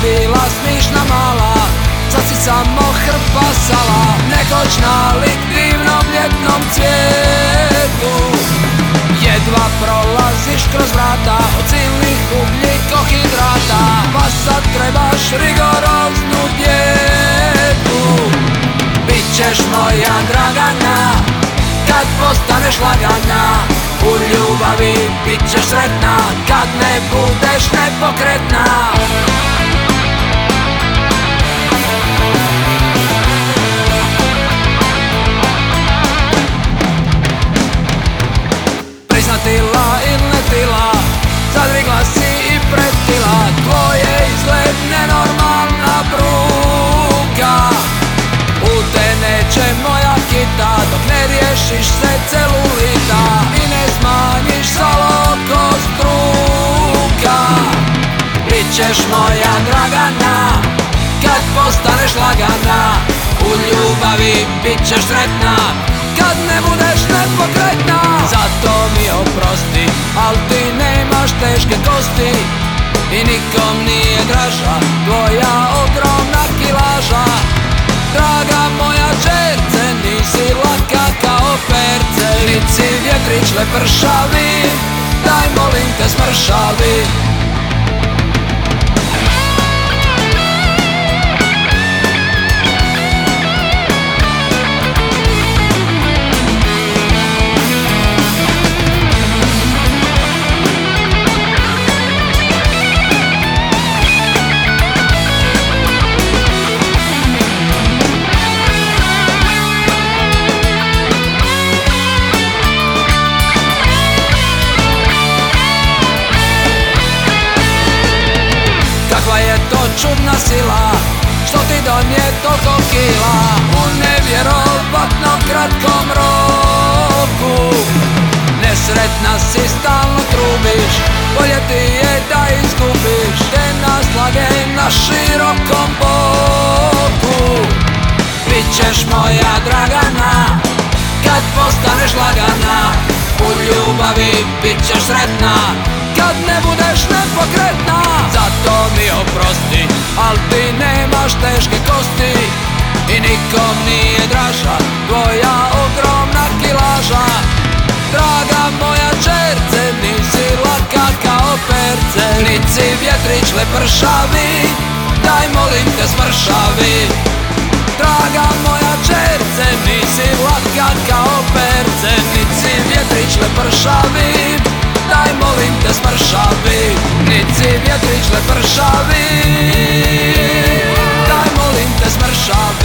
smišna mala Sad si samo hrpa sala Nekoć nalik divnom ljetnom cvijetu. Jedva prolaziš kroz vrata Od silnih ugljikohidrata Pa sad trebaš rigoroznu djetu Bićeš moja Dragana Kad postaneš lagana U ljubavi bit ćeš sretna Kad ne budeš nepokretna nenormalna bruka. U te neće moja kita Dok ne riješiš se celulita I ne smanjiš loko struka Bićeš moja Dragana Kad postaneš lagana. U ljubavi bit ćeš sretna Kad ne budeš nepokretna. Zato mi oprosti Al ti nemaš teške kosti I nikom nije draža Tvoja ogromna kilaža. Draga moja čerce Nisi laka kao perce. Nici vjetrić lepršavi Daj molim te smršavi Nesretna si stalno trubiš. Bolje ti je da izgubiš Te naslage na širokom boku. Bićeš moja Dragana Kad postaneš lagana. U ljubavi bit ćeš sretna Kad ne budeš nepokretna. Zato mi oprosti Al ti nemaš teške kosti. I nikom nije draža Tvoja pošle pršavi Daj molim te smršavi. Draga moja čerce Nisi latka kao perce Nici vjetrić lepršavi Daj molim te smršavi Nici vjetrić lepršavi Daj molim te smršavi.